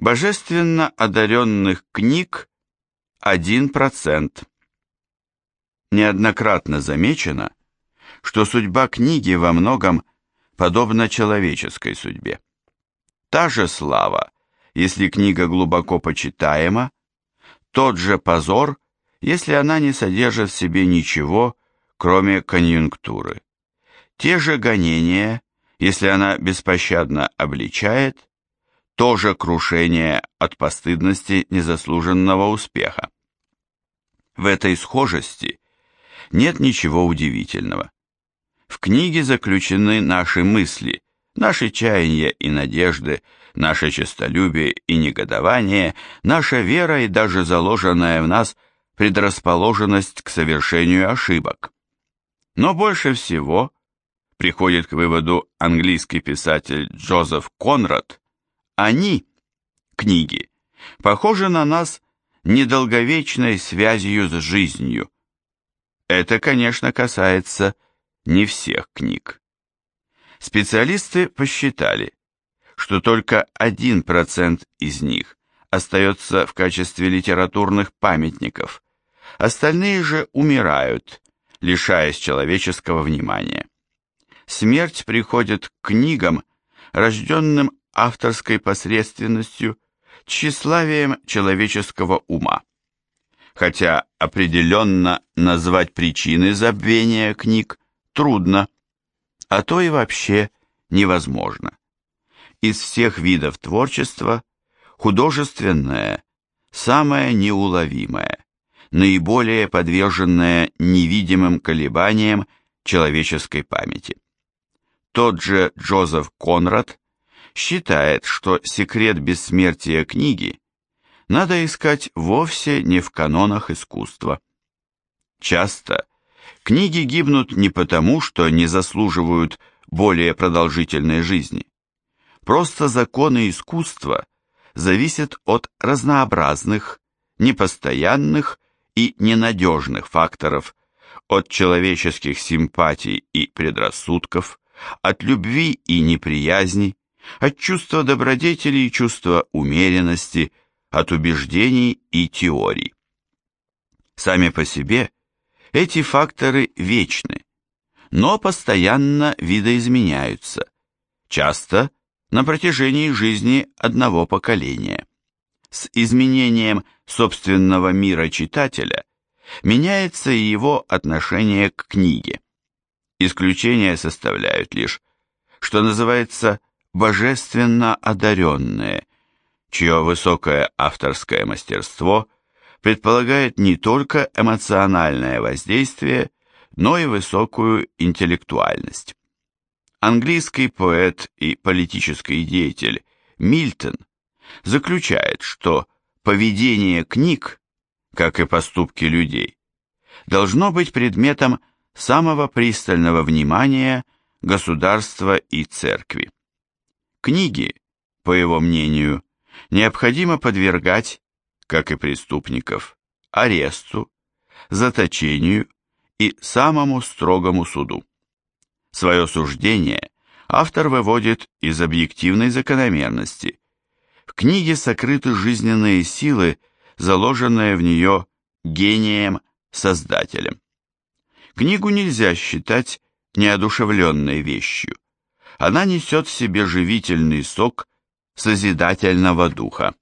Божественно одаренных книг 1%. Неоднократно замечено, что судьба книги во многом подобна человеческой судьбе. Та же слава, если книга глубоко почитаема, тот же позор, если она не содержит в себе ничего, кроме конъюнктуры. Те же гонения, если она беспощадно обличает, то же крушение от постыдности незаслуженного успеха. В этой схожести нет ничего удивительного. В книге заключены наши мысли, наши чаяния и надежды, наше честолюбие и негодование, наша вера и даже заложенная в нас предрасположенность к совершению ошибок. Но больше всего, приходит к выводу английский писатель Джозеф Конрад, они, книги, похожи на нас недолговечной связью с жизнью. Это, конечно, касается не всех книг. Специалисты посчитали, что только 1% из них остается в качестве литературных памятников, остальные же умирают, лишаясь человеческого внимания. Смерть приходит к книгам, рожденным авторской посредственностью, тщеславием человеческого ума. Хотя определенно назвать причины забвения книг трудно, а то и вообще невозможно. Из всех видов творчества художественное самое неуловимое, наиболее подверженное невидимым колебаниям человеческой памяти. Тот же Джозеф Конрад считает, что секрет бессмертия книги надо искать вовсе не в канонах искусства. Часто книги гибнут не потому, что не заслуживают более продолжительной жизни. Просто законы искусства зависят от разнообразных, непостоянных и ненадежных факторов, от человеческих симпатий и предрассудков, от любви и неприязни, от чувства добродетели и чувства умеренности, от убеждений и теорий. Сами по себе эти факторы вечны, но постоянно видоизменяются, часто на протяжении жизни одного поколения. С изменением собственного мира читателя меняется и его отношение к книге. Исключения составляют лишь, что называется, божественно одаренные, чье высокое авторское мастерство предполагает не только эмоциональное воздействие, но и высокую интеллектуальность. Английский поэт и политический деятель Мильтон заключает, что поведение книг, как и поступки людей, должно быть предметом самого пристального внимания государства и церкви. Книги, по его мнению, необходимо подвергать, как и преступников, аресту, заточению и самому строгому суду. Свое суждение автор выводит из объективной закономерности. В книге сокрыты жизненные силы, заложенные в нее гением-создателем. Книгу нельзя считать неодушевленной вещью. Она несет в себе живительный сок созидательного духа.